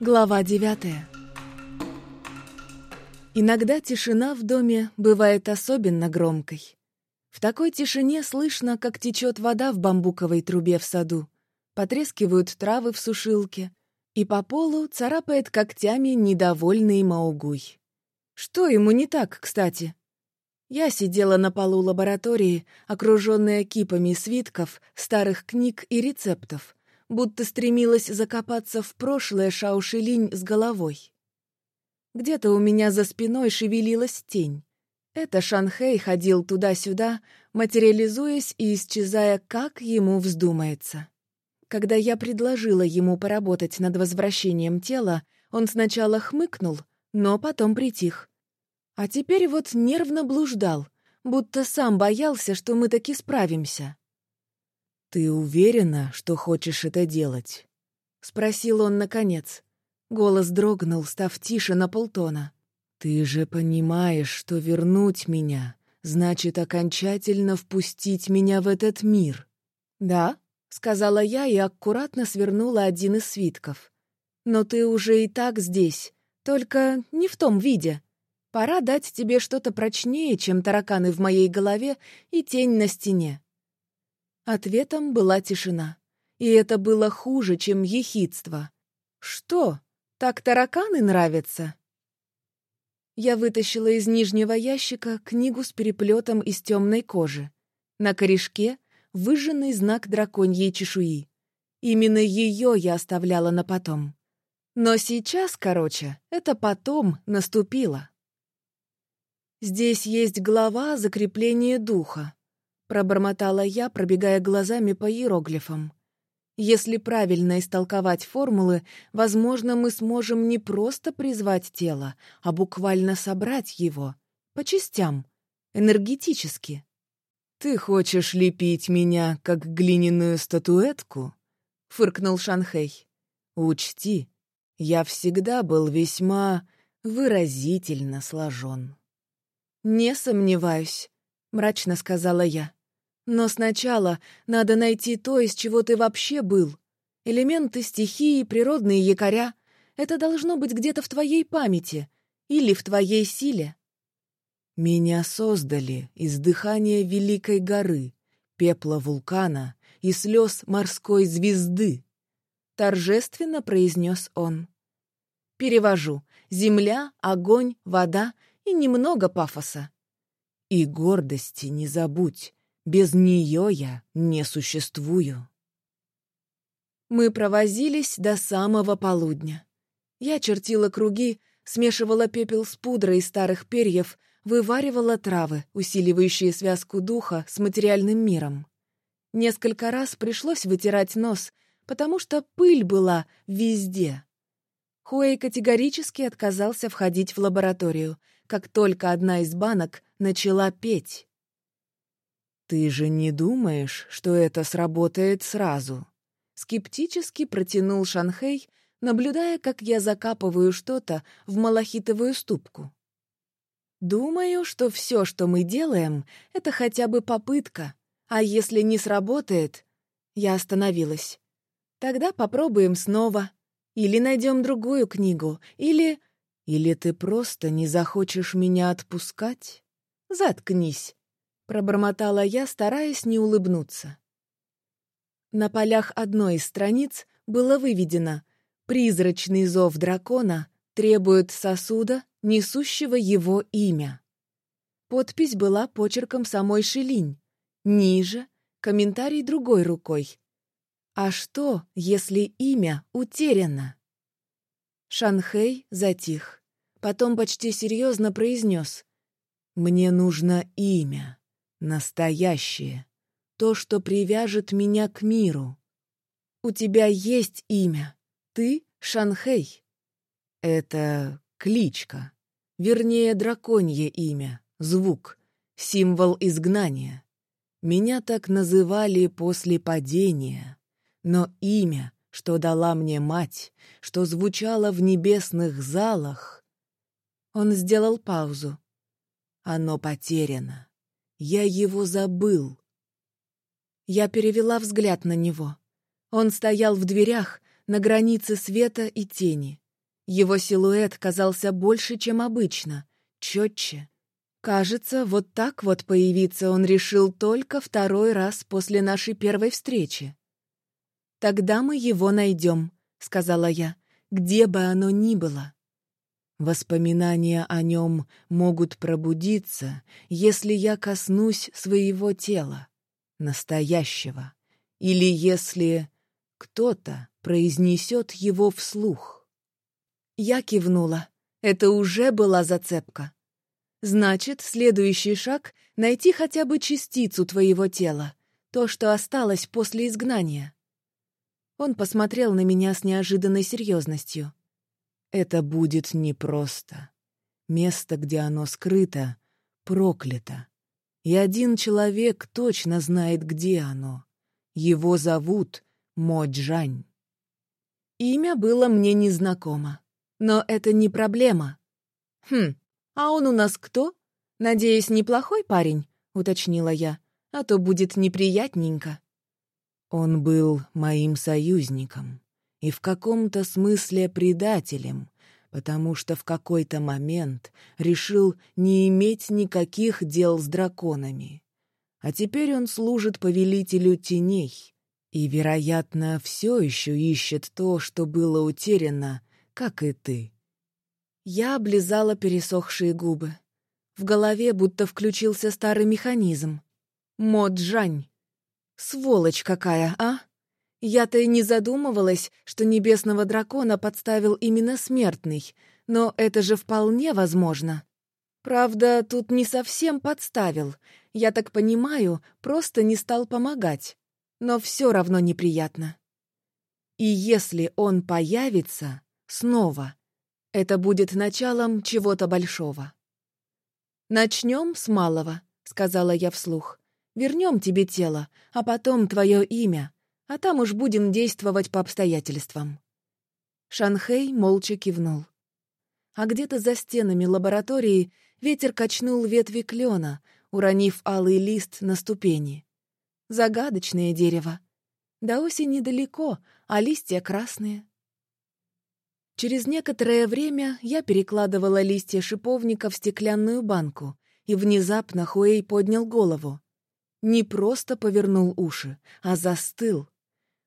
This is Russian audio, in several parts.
Глава девятая. Иногда тишина в доме бывает особенно громкой. В такой тишине слышно, как течет вода в бамбуковой трубе в саду, потрескивают травы в сушилке, и по полу царапает когтями недовольный Маугуй. Что ему не так, кстати? Я сидела на полу лаборатории, окруженная кипами свитков, старых книг и рецептов — будто стремилась закопаться в прошлое Шаушилинь с головой. Где-то у меня за спиной шевелилась тень. Это Шанхэй ходил туда-сюда, материализуясь и исчезая, как ему вздумается. Когда я предложила ему поработать над возвращением тела, он сначала хмыкнул, но потом притих. А теперь вот нервно блуждал, будто сам боялся, что мы таки справимся. «Ты уверена, что хочешь это делать?» — спросил он наконец. Голос дрогнул, став тише на полтона. «Ты же понимаешь, что вернуть меня значит окончательно впустить меня в этот мир». «Да», — сказала я и аккуратно свернула один из свитков. «Но ты уже и так здесь, только не в том виде. Пора дать тебе что-то прочнее, чем тараканы в моей голове и тень на стене». Ответом была тишина. И это было хуже, чем ехидство. «Что, так тараканы нравятся?» Я вытащила из нижнего ящика книгу с переплетом из темной кожи. На корешке — выжженный знак драконьей чешуи. Именно ее я оставляла на потом. Но сейчас, короче, это потом наступило. Здесь есть глава закрепления духа. Пробормотала я, пробегая глазами по иероглифам. Если правильно истолковать формулы, возможно, мы сможем не просто призвать тело, а буквально собрать его. По частям. Энергетически. «Ты хочешь лепить меня, как глиняную статуэтку?» — фыркнул Шанхей. «Учти, я всегда был весьма выразительно сложен». «Не сомневаюсь», — мрачно сказала я. Но сначала надо найти то, из чего ты вообще был. Элементы стихии, природные якоря — это должно быть где-то в твоей памяти или в твоей силе. Меня создали из дыхания великой горы, пепла вулкана и слез морской звезды, — торжественно произнес он. Перевожу. Земля, огонь, вода и немного пафоса. И гордости не забудь, без нее я не существую. Мы провозились до самого полудня. Я чертила круги, смешивала пепел с пудрой из старых перьев, вываривала травы, усиливающие связку духа с материальным миром. Несколько раз пришлось вытирать нос, потому что пыль была везде. Хуэй категорически отказался входить в лабораторию, как только одна из банок начала петь. «Ты же не думаешь, что это сработает сразу?» Скептически протянул Шанхей, наблюдая, как я закапываю что-то в малахитовую ступку. «Думаю, что все, что мы делаем, это хотя бы попытка, а если не сработает...» Я остановилась. «Тогда попробуем снова. Или найдем другую книгу, или...» «Или ты просто не захочешь меня отпускать?» «Заткнись!» Пробормотала я, стараясь не улыбнуться. На полях одной из страниц было выведено «Призрачный зов дракона требует сосуда, несущего его имя». Подпись была почерком самой Шилинь. Ниже — комментарий другой рукой. «А что, если имя утеряно?» Шанхей затих. Потом почти серьезно произнес. «Мне нужно имя». Настоящее. То, что привяжет меня к миру. У тебя есть имя. Ты Шанхей. Это кличка. Вернее, драконье имя. Звук. Символ изгнания. Меня так называли после падения. Но имя, что дала мне мать, что звучало в небесных залах... Он сделал паузу. Оно потеряно. Я его забыл. Я перевела взгляд на него. Он стоял в дверях, на границе света и тени. Его силуэт казался больше, чем обычно, четче. Кажется, вот так вот появиться он решил только второй раз после нашей первой встречи. «Тогда мы его найдем», — сказала я, — «где бы оно ни было». Воспоминания о нем могут пробудиться, если я коснусь своего тела, настоящего, или если кто-то произнесет его вслух. Я кивнула. Это уже была зацепка. Значит, следующий шаг — найти хотя бы частицу твоего тела, то, что осталось после изгнания. Он посмотрел на меня с неожиданной серьезностью. Это будет непросто. Место, где оно скрыто, проклято. И один человек точно знает, где оно. Его зовут Моджань. Имя было мне незнакомо. Но это не проблема. Хм, а он у нас кто? Надеюсь, неплохой парень, уточнила я, а то будет неприятненько. Он был моим союзником и в каком-то смысле предателем, потому что в какой-то момент решил не иметь никаких дел с драконами. А теперь он служит повелителю теней и, вероятно, все еще ищет то, что было утеряно, как и ты. Я облизала пересохшие губы. В голове будто включился старый механизм. Моджань. Сволочь какая, а? Я-то и не задумывалась, что небесного дракона подставил именно смертный, но это же вполне возможно. Правда, тут не совсем подставил. Я так понимаю, просто не стал помогать. Но все равно неприятно. И если он появится снова, это будет началом чего-то большого. «Начнем с малого», — сказала я вслух. Вернем тебе тело, а потом твое имя, а там уж будем действовать по обстоятельствам». Шанхей молча кивнул. А где-то за стенами лаборатории ветер качнул ветви клена, уронив алый лист на ступени. Загадочное дерево. До осени далеко, а листья красные. Через некоторое время я перекладывала листья шиповника в стеклянную банку, и внезапно Хуэй поднял голову. Не просто повернул уши, а застыл.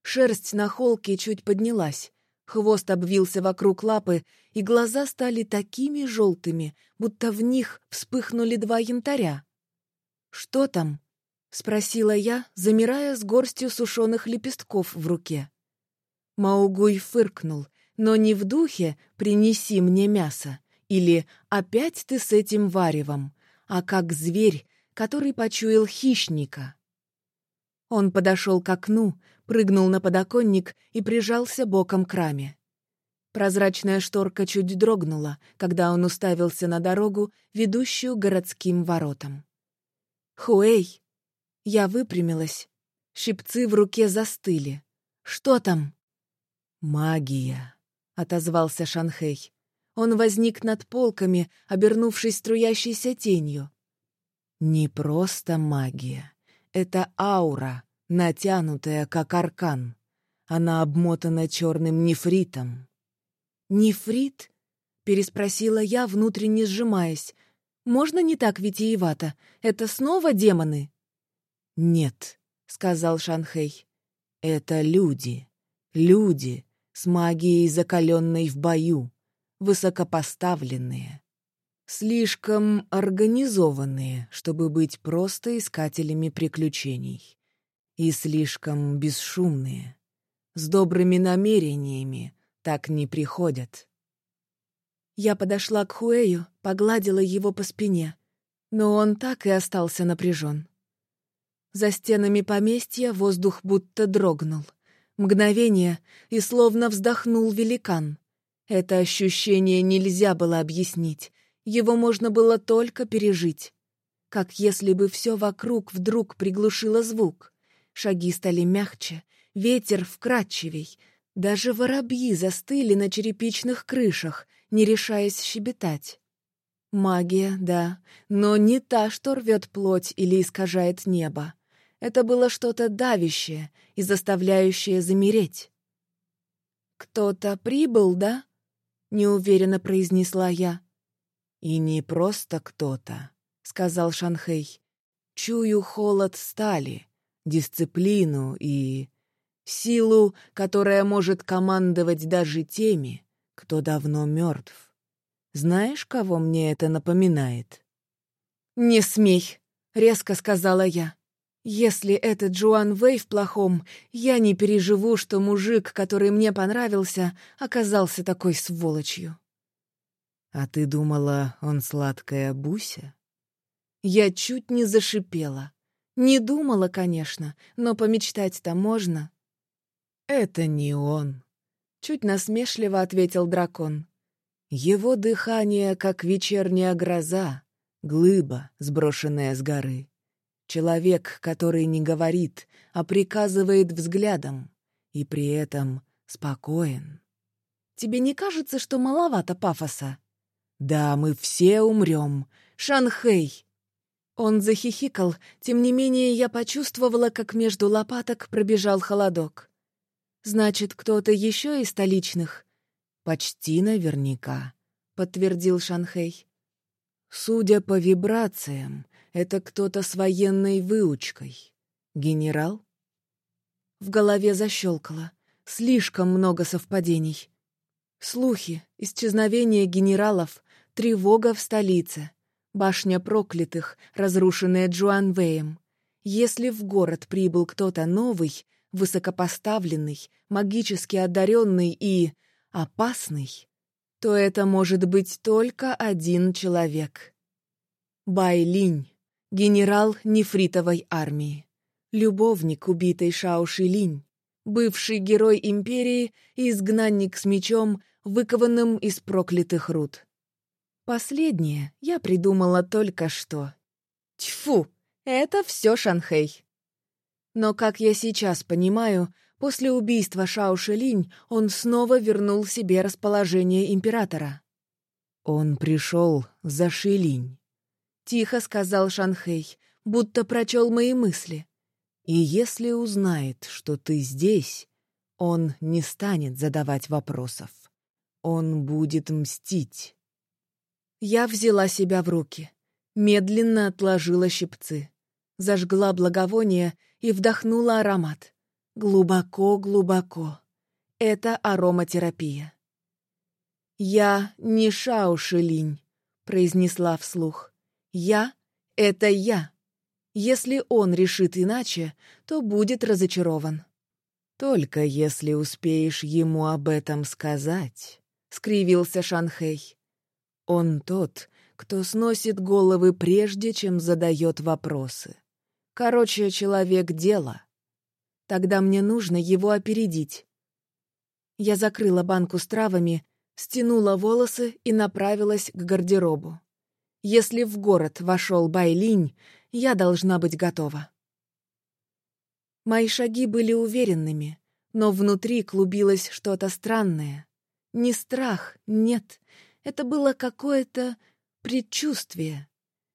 Шерсть на холке чуть поднялась, хвост обвился вокруг лапы, и глаза стали такими желтыми, будто в них вспыхнули два янтаря. «Что там?» — спросила я, замирая с горстью сушеных лепестков в руке. Маугуй фыркнул, но не в духе «принеси мне мясо» или «опять ты с этим варевом», а как зверь, который почуял хищника. Он подошел к окну, прыгнул на подоконник и прижался боком к раме. Прозрачная шторка чуть дрогнула, когда он уставился на дорогу, ведущую городским воротам. «Хуэй!» Я выпрямилась. Щипцы в руке застыли. «Что там?» «Магия», — отозвался Шанхэй. Он возник над полками, обернувшись струящейся тенью. Не просто магия. Это аура, натянутая, как аркан. Она обмотана черным нефритом. «Нефрит?» — переспросила я, внутренне сжимаясь. «Можно не так витиевато? Это снова демоны?» «Нет», — сказал Шанхей. «Это люди. Люди с магией, закаленной в бою, высокопоставленные. Слишком организованные, чтобы быть просто искателями приключений. И слишком бесшумные. С добрыми намерениями так не приходят. Я подошла к Хуэю, погладила его по спине, но он так и остался напряжен. За стенами поместья воздух будто дрогнул. Мгновение, и словно вздохнул великан. Это ощущение нельзя было объяснить, его можно было только пережить. Как если бы все вокруг вдруг приглушило звук. Шаги стали мягче, ветер вкрадчивей. Даже воробьи застыли на черепичных крышах, не решаясь щебетать. Магия, да, но не та, что рвет плоть или искажает небо. Это было что-то давящее и заставляющее замереть. «Кто-то прибыл, да?» неуверенно произнесла я. «И не просто кто-то», — сказал Шанхей. «Чую холод стали, дисциплину и силу, которая может командовать даже теми, кто давно мертв. Знаешь, кого мне это напоминает?» «Не смей», — резко сказала я. «Если этот Джоан Вэй в плохом, я не переживу, что мужик, который мне понравился, оказался такой сволочью». «А ты думала, он сладкая Буся?» Я чуть не зашипела. Не думала, конечно, но помечтать-то можно. «Это не он», — чуть насмешливо ответил дракон. «Его дыхание, как вечерняя гроза, глыба, сброшенная с горы. Человек, который не говорит, а приказывает взглядом, и при этом спокоен. Тебе не кажется, что маловато пафоса? Да, мы все умрем. Шанхэй! Он захихикал, тем не менее я почувствовала, как между лопаток пробежал холодок. «Значит, кто-то еще из столичных?» «Почти наверняка», — подтвердил Шанхэй. «Судя по вибрациям, это кто-то с военной выучкой. Генерал?» В голове защелкало. Слишком много совпадений. Слухи, исчезновение генералов, тревога в столице, башня проклятых, разрушенная Джуанвеем. Если в город прибыл кто-то новый, высокопоставленный, магически одаренный и опасный, то это может быть только один человек. Байлинь, генерал нефритовой армии, любовник убитой Шауши Линь, бывший герой империи и изгнанник с мечом, выкованным из проклятых руд. Последнее я придумала только что. Тьфу, это все Шанхэй. Но, как я сейчас понимаю, после убийства Шао Шилинь он снова вернул себе расположение императора. «Он пришел за Шилинь», — тихо сказал Шанхэй, будто прочел мои мысли. «И если узнает, что ты здесь, он не станет задавать вопросов. Он будет мстить». Я взяла себя в руки, медленно отложила щипцы, зажгла благовоние и вдохнула аромат. Глубоко-глубоко. Это ароматерапия. «Я не Шаушилинь», — произнесла вслух. «Я — это я. Если он решит иначе, то будет разочарован». «Только если успеешь ему об этом сказать», — скривился Шанхей. Он тот, кто сносит головы прежде, чем задает вопросы. Короче, человек дела. Тогда мне нужно его опередить. Я закрыла банку с травами, стянула волосы и направилась к гардеробу. Если в город вошел Байлинь, я должна быть готова. Мои шаги были уверенными, но внутри клубилось что-то странное. Не страх, нет, это было какое-то предчувствие,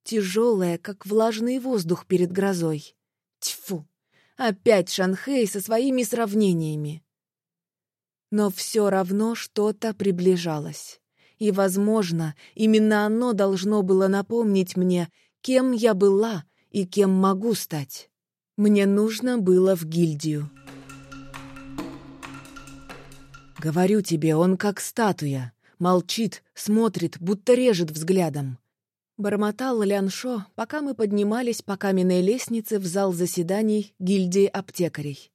тяжелое, как влажный воздух перед грозой. Тьфу! Опять Шанхэй со своими сравнениями. Но все равно что-то приближалось. И, возможно, именно оно должно было напомнить мне, кем я была и кем могу стать. Мне нужно было в гильдию. «Говорю тебе, он как статуя», Молчит, смотрит, будто режет взглядом. Бормотал Ляншо, пока мы поднимались по каменной лестнице в зал заседаний гильдии аптекарей.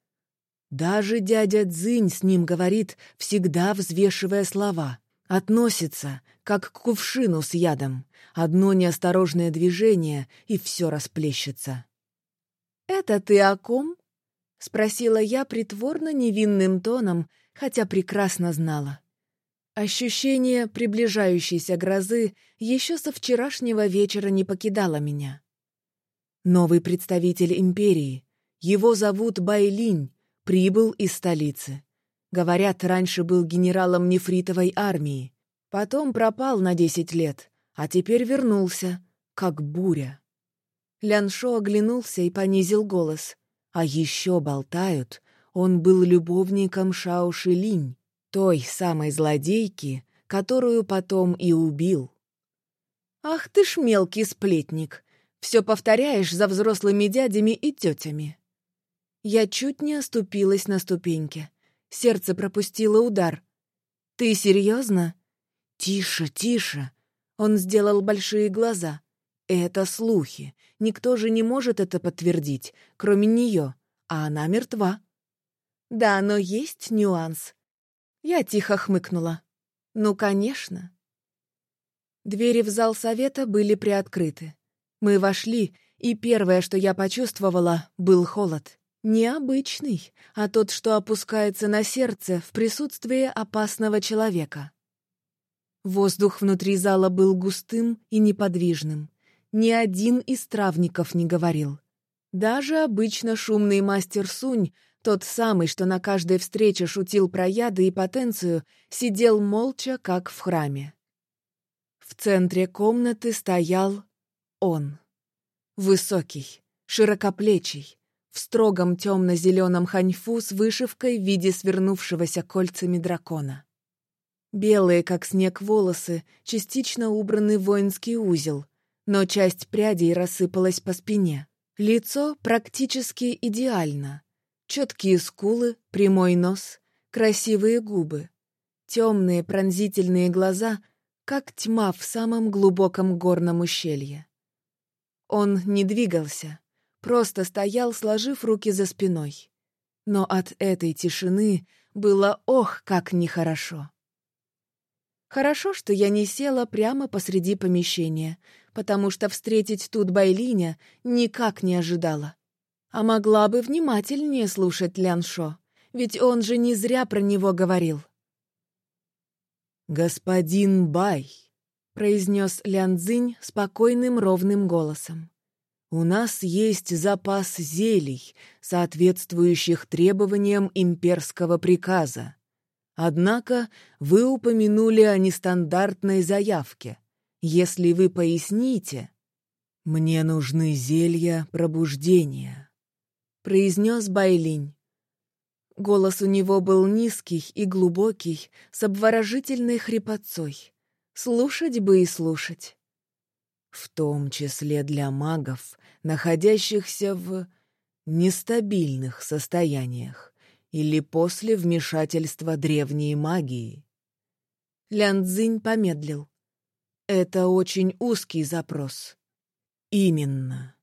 Даже дядя Цзинь с ним говорит, всегда взвешивая слова. Относится, как к кувшину с ядом. Одно неосторожное движение, и все расплещется. «Это ты о ком?» — спросила я притворно невинным тоном, хотя прекрасно знала. Ощущение приближающейся грозы еще со вчерашнего вечера не покидало меня. Новый представитель империи. Его зовут Байлинь, прибыл из столицы. Говорят, раньше был генералом нефритовой армии. Потом пропал на десять лет, а теперь вернулся, как буря. Ляншо оглянулся и понизил голос. А еще болтают, он был любовником Шао Шилинь той самой злодейки, которую потом и убил. «Ах ты ж мелкий сплетник! Все повторяешь за взрослыми дядями и тетями!» Я чуть не оступилась на ступеньке. Сердце пропустило удар. «Ты серьезно?» «Тише, тише!» Он сделал большие глаза. «Это слухи. Никто же не может это подтвердить, кроме нее, а она мертва». «Да, но есть нюанс». Я тихо хмыкнула. «Ну, конечно». Двери в зал совета были приоткрыты. Мы вошли, и первое, что я почувствовала, был холод. Необычный, а тот, что опускается на сердце в присутствии опасного человека. Воздух внутри зала был густым и неподвижным. Ни один из травников не говорил. Даже обычно шумный мастер Сунь, тот самый, что на каждой встрече шутил про яды и потенцию, сидел молча, как в храме. В центре комнаты стоял он. Высокий, широкоплечий, в строгом темно-зеленом ханьфу с вышивкой в виде свернувшегося кольцами дракона. Белые, как снег, волосы, частично убраны в воинский узел, но часть прядей рассыпалась по спине. Лицо практически идеально. Четкие скулы, прямой нос, красивые губы. Темные пронзительные глаза, как тьма в самом глубоком горном ущелье. Он не двигался, просто стоял, сложив руки за спиной. Но от этой тишины было ох, как нехорошо. Хорошо, что я не села прямо посреди помещения, потому что встретить тут Байлиня никак не ожидала. А могла бы внимательнее слушать Ляншо, ведь он же не зря про него говорил. «Господин Бай», — произнес Лян Цзинь спокойным ровным голосом. У нас есть запас зелий, соответствующих требованиям имперского приказа. Однако вы упомянули о нестандартной заявке. Если вы поясните... «Мне нужны зелья пробуждения», — произнес Байлинь. Голос у него был низкий и глубокий, с обворожительной хрипотцой. Слушать бы и слушать в том числе для магов, находящихся в нестабильных состояниях или после вмешательства древней магии. Лян Цзинь помедлил. Это очень узкий запрос. Именно.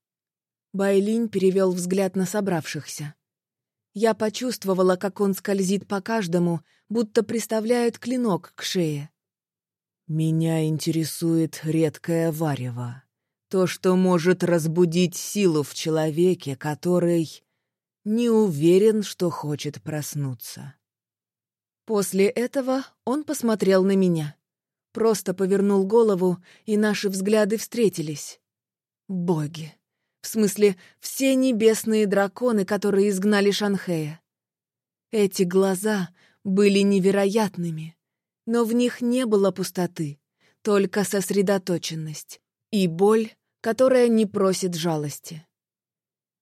Байлинь перевел взгляд на собравшихся. Я почувствовала, как он скользит по каждому, будто приставляет клинок к шее. Меня интересует редкое варево. То, что может разбудить силу в человеке, который не уверен, что хочет проснуться. После этого он посмотрел на меня. Просто повернул голову, и наши взгляды встретились. Боги. В смысле, все небесные драконы, которые изгнали Шанхея. Эти глаза были невероятными но в них не было пустоты, только сосредоточенность и боль, которая не просит жалости.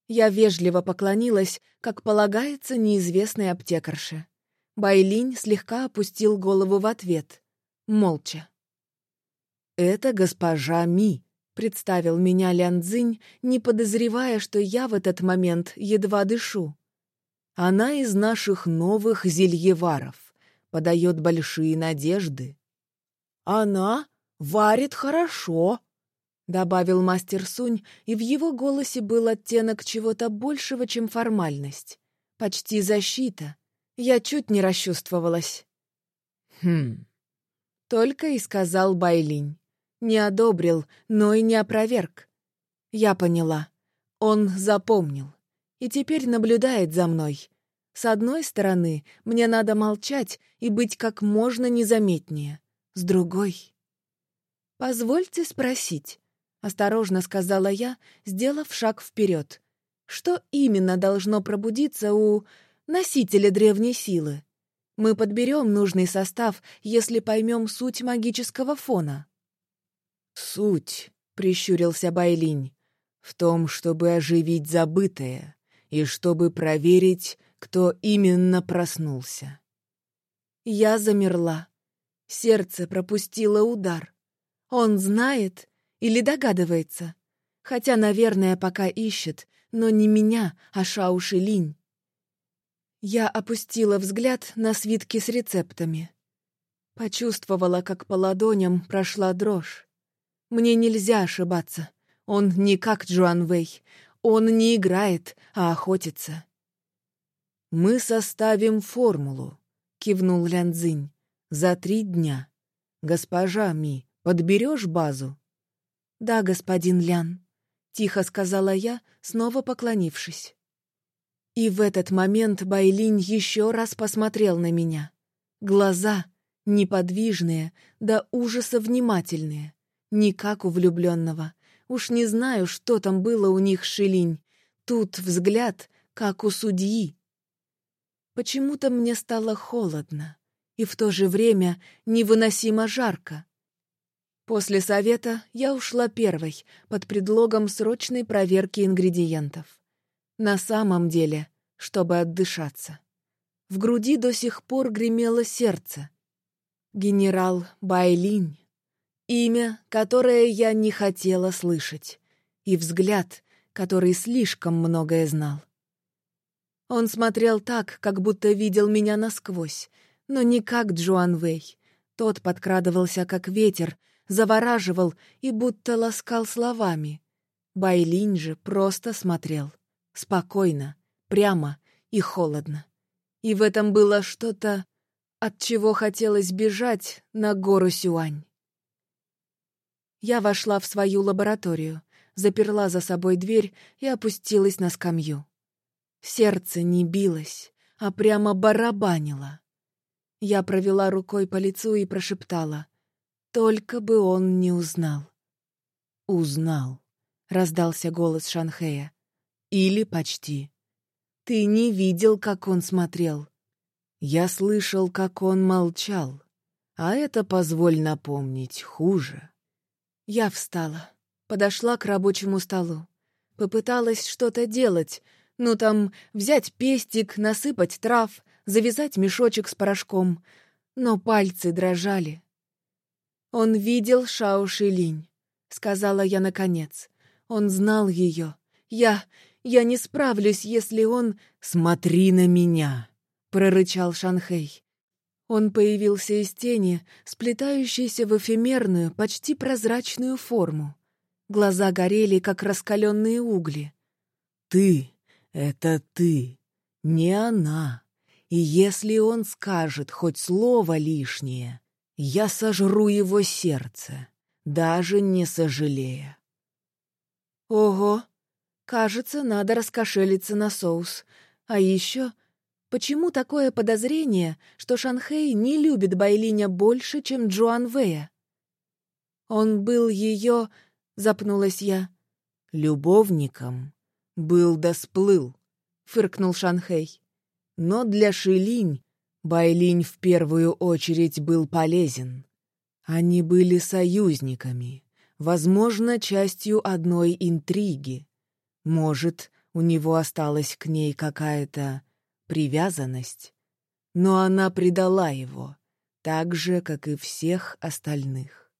Я вежливо поклонилась, как полагается неизвестной аптекарше. Байлинь слегка опустил голову в ответ, молча. «Это госпожа Ми», — представил меня Лян Цзинь, не подозревая, что я в этот момент едва дышу. «Она из наших новых зельеваров подает большие надежды. «Она варит хорошо», — добавил мастер Сунь, и в его голосе был оттенок чего-то большего, чем формальность. Почти защита. Я чуть не расчувствовалась. «Хм...» — только и сказал Байлинь. Не одобрил, но и не опроверг. Я поняла. Он запомнил. И теперь наблюдает за мной, с одной стороны, мне надо молчать и быть как можно незаметнее. С другой... «Позвольте спросить», — осторожно сказала я, сделав шаг вперед. «Что именно должно пробудиться у носителя древней силы? Мы подберем нужный состав, если поймем суть магического фона». «Суть», — прищурился Байлинь, — «в том, чтобы оживить забытое и чтобы проверить, кто именно проснулся. Я замерла. Сердце пропустило удар. Он знает или догадывается? Хотя, наверное, пока ищет, но не меня, а Шауши Линь. Я опустила взгляд на свитки с рецептами. Почувствовала, как по ладоням прошла дрожь. Мне нельзя ошибаться. Он не как Джоан Вэй. Он не играет, а охотится. «Мы составим формулу», — кивнул Лян Цзинь, — «за три дня. Госпожа Ми, подберешь базу?» «Да, господин Лян», — тихо сказала я, снова поклонившись. И в этот момент Байлинь еще раз посмотрел на меня. Глаза неподвижные, до ужаса внимательные, не как у влюбленного. Уж не знаю, что там было у них шилинь. Тут взгляд, как у судьи. Почему-то мне стало холодно и в то же время невыносимо жарко. После совета я ушла первой, под предлогом срочной проверки ингредиентов. На самом деле, чтобы отдышаться. В груди до сих пор гремело сердце. Генерал Байлинь. Имя, которое я не хотела слышать. И взгляд, который слишком многое знал. Он смотрел так, как будто видел меня насквозь, но не как Джоан Вэй. Тот подкрадывался, как ветер, завораживал и будто ласкал словами. Байлинь же просто смотрел. Спокойно, прямо и холодно. И в этом было что-то, от чего хотелось бежать на гору Сюань. Я вошла в свою лабораторию, заперла за собой дверь и опустилась на скамью. Сердце не билось, а прямо барабанило. Я провела рукой по лицу и прошептала — только бы он не узнал. «Узнал», — раздался голос Шанхея. «Или почти. Ты не видел, как он смотрел». Я слышал, как он молчал. А это, позволь напомнить, хуже. Я встала, подошла к рабочему столу. Попыталась что-то делать, ну там взять пестик, насыпать трав, завязать мешочек с порошком. Но пальцы дрожали. «Он видел Шао Шилинь», — сказала я наконец. «Он знал ее. Я... я не справлюсь, если он...» «Смотри на меня!» — прорычал Шанхей. Он появился из тени, сплетающейся в эфемерную, почти прозрачную форму. Глаза горели, как раскаленные угли. «Ты — это ты, не она. И если он скажет хоть слово лишнее, я сожру его сердце, даже не сожалея. Ого! Кажется, надо раскошелиться на соус. А еще... Почему такое подозрение, что Шанхей не любит Байлиня больше, чем Джоан Вэя? Он был ее... Запнулась я. Любовником. Был да сплыл, фыркнул Шанхей. Но для Шилинь Байлинь в первую очередь был полезен. Они были союзниками, возможно, частью одной интриги. Может, у него осталась к ней какая-то привязанность, но она предала его, так же, как и всех остальных.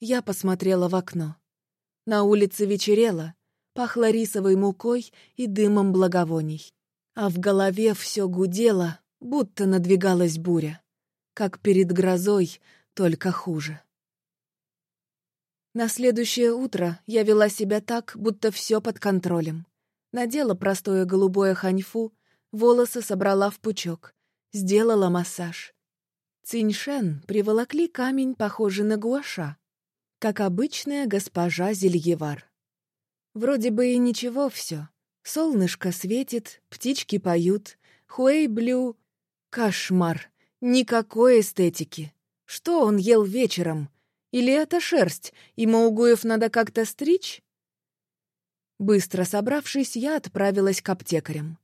Я посмотрела в окно. На улице вечерело, пахло рисовой мукой и дымом благовоний, а в голове все гудело, будто надвигалась буря. Как перед грозой, только хуже. На следующее утро я вела себя так, будто все под контролем. Надела простое голубое ханьфу, волосы собрала в пучок, сделала массаж. Циньшен приволокли камень, похожий на гуаша, как обычная госпожа Зельевар. Вроде бы и ничего все. Солнышко светит, птички поют, Хуэй-блю Кошмар. Никакой эстетики. Что он ел вечером? Или это шерсть, и Маугуев надо как-то стричь? Быстро собравшись, я отправилась к аптекарям.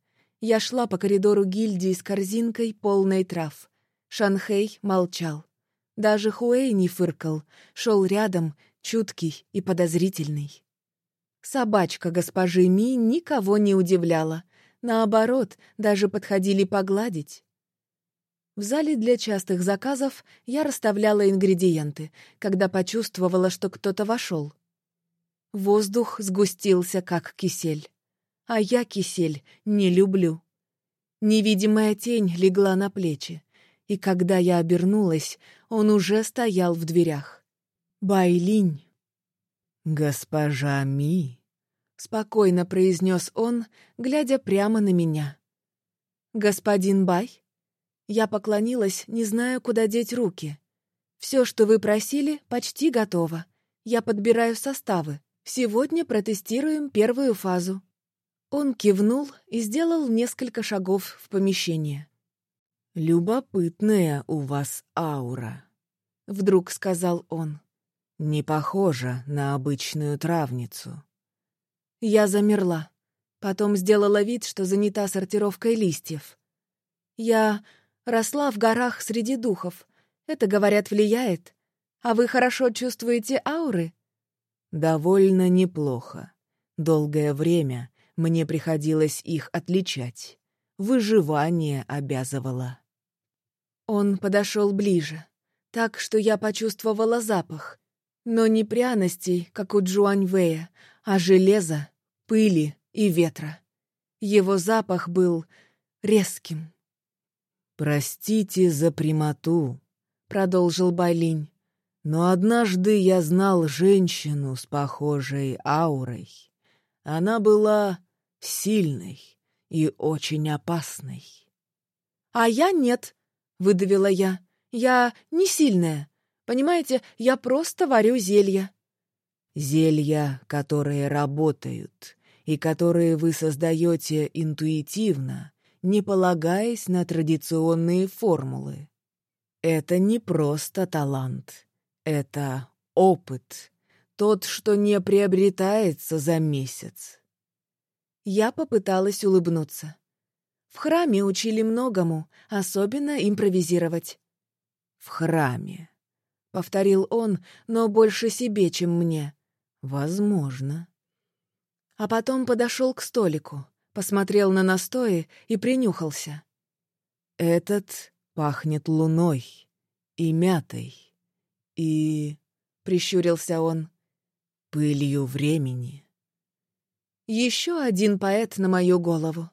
Я шла по коридору гильдии с корзинкой, полной трав. Шанхей молчал. Даже Хуэй не фыркал, шел рядом, чуткий и подозрительный. Собачка госпожи Ми никого не удивляла. Наоборот, даже подходили погладить. В зале для частых заказов я расставляла ингредиенты, когда почувствовала, что кто-то вошел. Воздух сгустился, как кисель. А я кисель не люблю. Невидимая тень легла на плечи, и когда я обернулась, он уже стоял в дверях. Байлинь. «Госпожа Ми», — спокойно произнес он, глядя прямо на меня. «Господин Бай?» Я поклонилась, не зная, куда деть руки. «Все, что вы просили, почти готово. Я подбираю составы. Сегодня протестируем первую фазу». Он кивнул и сделал несколько шагов в помещение. «Любопытная у вас аура», — вдруг сказал он. «Не похожа на обычную травницу». Я замерла. Потом сделала вид, что занята сортировкой листьев. Я Росла в горах среди духов. Это, говорят, влияет. А вы хорошо чувствуете ауры? Довольно неплохо. Долгое время мне приходилось их отличать. Выживание обязывало. Он подошел ближе, так что я почувствовала запах. Но не пряностей, как у Джуаньвэя, а железа, пыли и ветра. Его запах был резким, «Простите за прямоту», — продолжил Байлинь. «Но однажды я знал женщину с похожей аурой. Она была сильной и очень опасной». «А я нет», — выдавила я. «Я не сильная. Понимаете, я просто варю зелья». «Зелья, которые работают и которые вы создаете интуитивно, не полагаясь на традиционные формулы. Это не просто талант, это опыт, тот, что не приобретается за месяц. Я попыталась улыбнуться. В храме учили многому, особенно импровизировать. «В храме», — повторил он, но больше себе, чем мне. «Возможно». А потом подошел к столику посмотрел на настои и принюхался. «Этот пахнет луной и мятой, и...» — прищурился он. «Пылью времени». Еще один поэт на мою голову.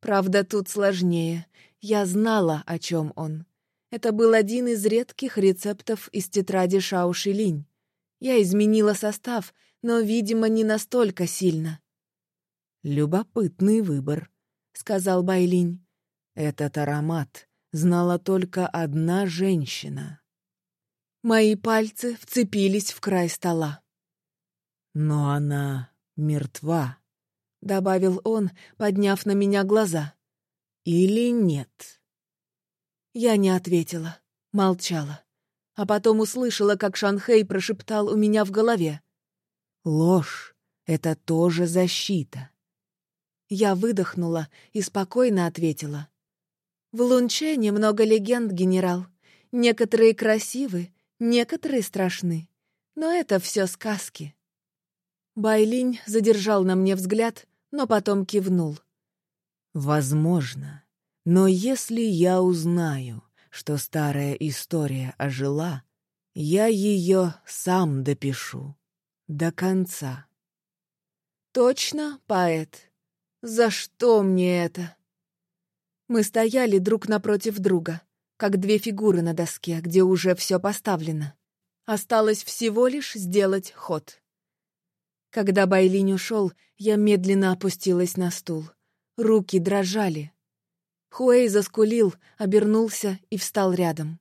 Правда, тут сложнее. Я знала, о чем он. Это был один из редких рецептов из тетради Шауши Линь. Я изменила состав, но, видимо, не настолько сильно. «Любопытный выбор», — сказал Байлинь. «Этот аромат знала только одна женщина». Мои пальцы вцепились в край стола. «Но она мертва», — добавил он, подняв на меня глаза. «Или нет?» Я не ответила, молчала. А потом услышала, как Шанхей прошептал у меня в голове. «Ложь — это тоже защита. Я выдохнула и спокойно ответила. «В Лунче немного легенд, генерал. Некоторые красивы, некоторые страшны. Но это все сказки». Байлинь задержал на мне взгляд, но потом кивнул. «Возможно. Но если я узнаю, что старая история ожила, я ее сам допишу. До конца». «Точно, поэт?» За что мне это? Мы стояли друг напротив друга, как две фигуры на доске, где уже все поставлено. Осталось всего лишь сделать ход. Когда Байлинь ушел, я медленно опустилась на стул. Руки дрожали. Хуэй заскулил, обернулся и встал рядом.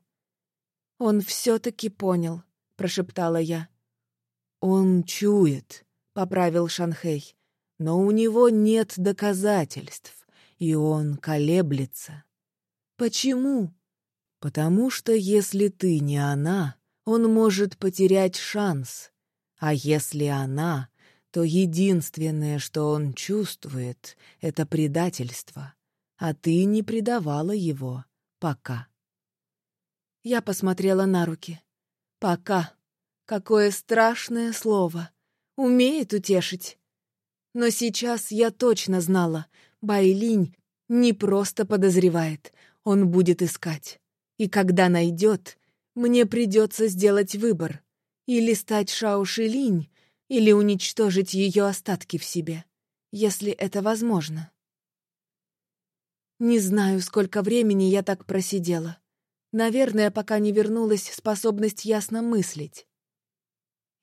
«Он все-таки понял», — прошептала я. «Он чует», — поправил Шанхей но у него нет доказательств, и он колеблется. Почему? Потому что если ты не она, он может потерять шанс, а если она, то единственное, что он чувствует, — это предательство, а ты не предавала его пока. Я посмотрела на руки. «Пока». Какое страшное слово. Умеет утешить. Но сейчас я точно знала, Байлинь не просто подозревает, он будет искать. И когда найдет, мне придется сделать выбор. Или стать Шао Шилинь, или уничтожить ее остатки в себе, если это возможно. Не знаю, сколько времени я так просидела. Наверное, пока не вернулась способность ясно мыслить.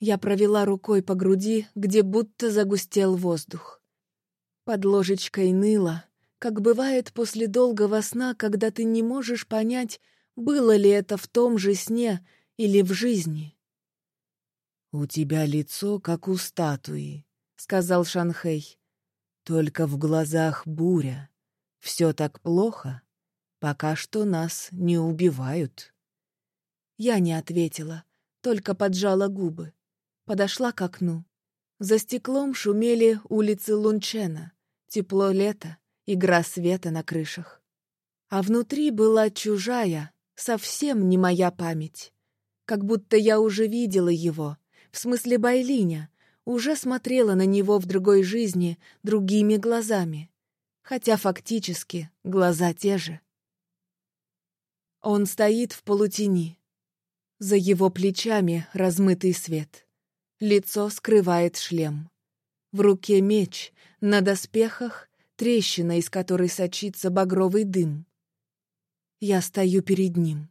Я провела рукой по груди, где будто загустел воздух. Под ложечкой ныла, как бывает после долгого сна, когда ты не можешь понять, было ли это в том же сне или в жизни. «У тебя лицо, как у статуи», — сказал Шанхей. «Только в глазах буря. Все так плохо. Пока что нас не убивают». Я не ответила, только поджала губы. Подошла к окну. За стеклом шумели улицы Лунчена. Тепло лета, игра света на крышах. А внутри была чужая, совсем не моя память. Как будто я уже видела его, в смысле Байлиня, уже смотрела на него в другой жизни другими глазами. Хотя фактически глаза те же. Он стоит в полутени. За его плечами размытый свет. Лицо скрывает шлем. В руке меч, на доспехах трещина, из которой сочится багровый дым. Я стою перед ним.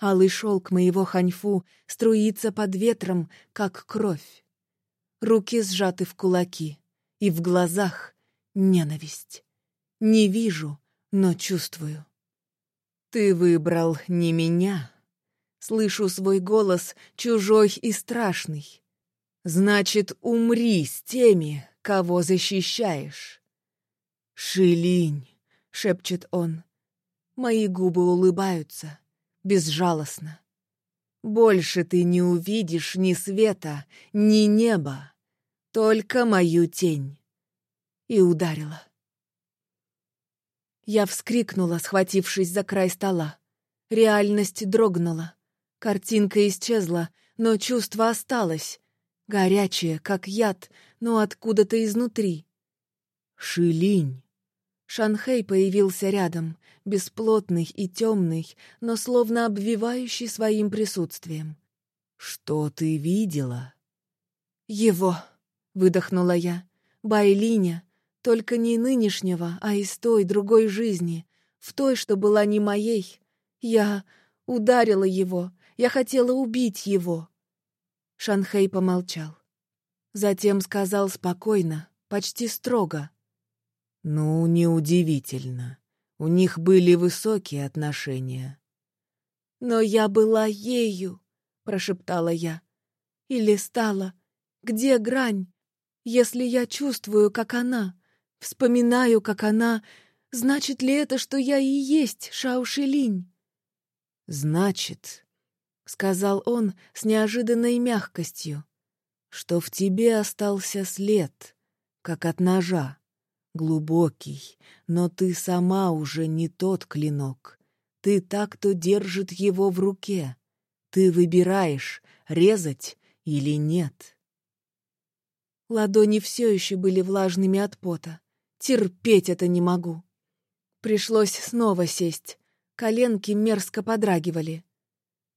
Алый шелк моего ханьфу струится под ветром, как кровь. Руки сжаты в кулаки, и в глазах ненависть. Не вижу, но чувствую. Ты выбрал не меня. Слышу свой голос, чужой и страшный. Значит, умри с теми, кого защищаешь. «Шилинь!» — шепчет он. Мои губы улыбаются, безжалостно. «Больше ты не увидишь ни света, ни неба, только мою тень». И ударила. Я вскрикнула, схватившись за край стола. Реальность дрогнула. Картинка исчезла, но чувство осталось. Горячее, как яд, но откуда-то изнутри. «Шилинь!» Шанхей появился рядом, бесплотный и темный, но словно обвивающий своим присутствием. «Что ты видела?» «Его!» — выдохнула я. «Байлиня, только не нынешнего, а из той другой жизни, в той, что была не моей. Я ударила его, я хотела убить его». Шанхей помолчал. Затем сказал спокойно, почти строго. Ну, неудивительно. У них были высокие отношения. «Но я была ею», — прошептала я. «Или стала. Где грань? Если я чувствую, как она, вспоминаю, как она, значит ли это, что я и есть Шаушилинь?» «Значит», — сказал он с неожиданной мягкостью, «что в тебе остался след, как от ножа глубокий, но ты сама уже не тот клинок. Ты так, кто держит его в руке. Ты выбираешь, резать или нет. Ладони все еще были влажными от пота. Терпеть это не могу. Пришлось снова сесть. Коленки мерзко подрагивали.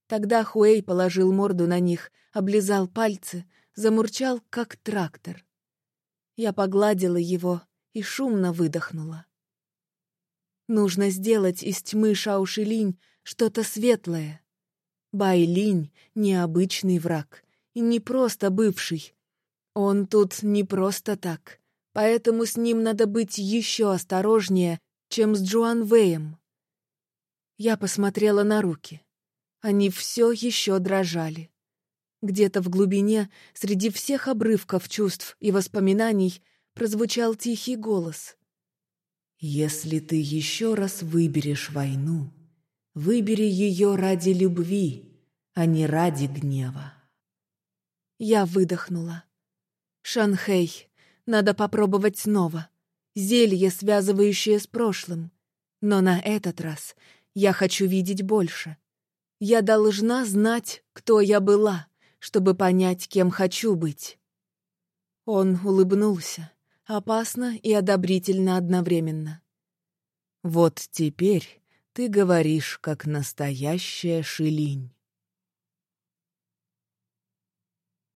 Тогда Хуэй положил морду на них, облизал пальцы, замурчал, как трактор. Я погладила его, и шумно выдохнула. Нужно сделать из тьмы Шаушилинь что-то светлое. Байлинь — необычный враг, и не просто бывший. Он тут не просто так, поэтому с ним надо быть еще осторожнее, чем с Джуан Вэем. Я посмотрела на руки. Они все еще дрожали. Где-то в глубине, среди всех обрывков чувств и воспоминаний, прозвучал тихий голос. «Если ты еще раз выберешь войну, выбери ее ради любви, а не ради гнева». Я выдохнула. «Шанхей, надо попробовать снова. Зелье, связывающее с прошлым. Но на этот раз я хочу видеть больше. Я должна знать, кто я была, чтобы понять, кем хочу быть». Он улыбнулся опасно и одобрительно одновременно. «Вот теперь Ты говоришь, как настоящая шилинь.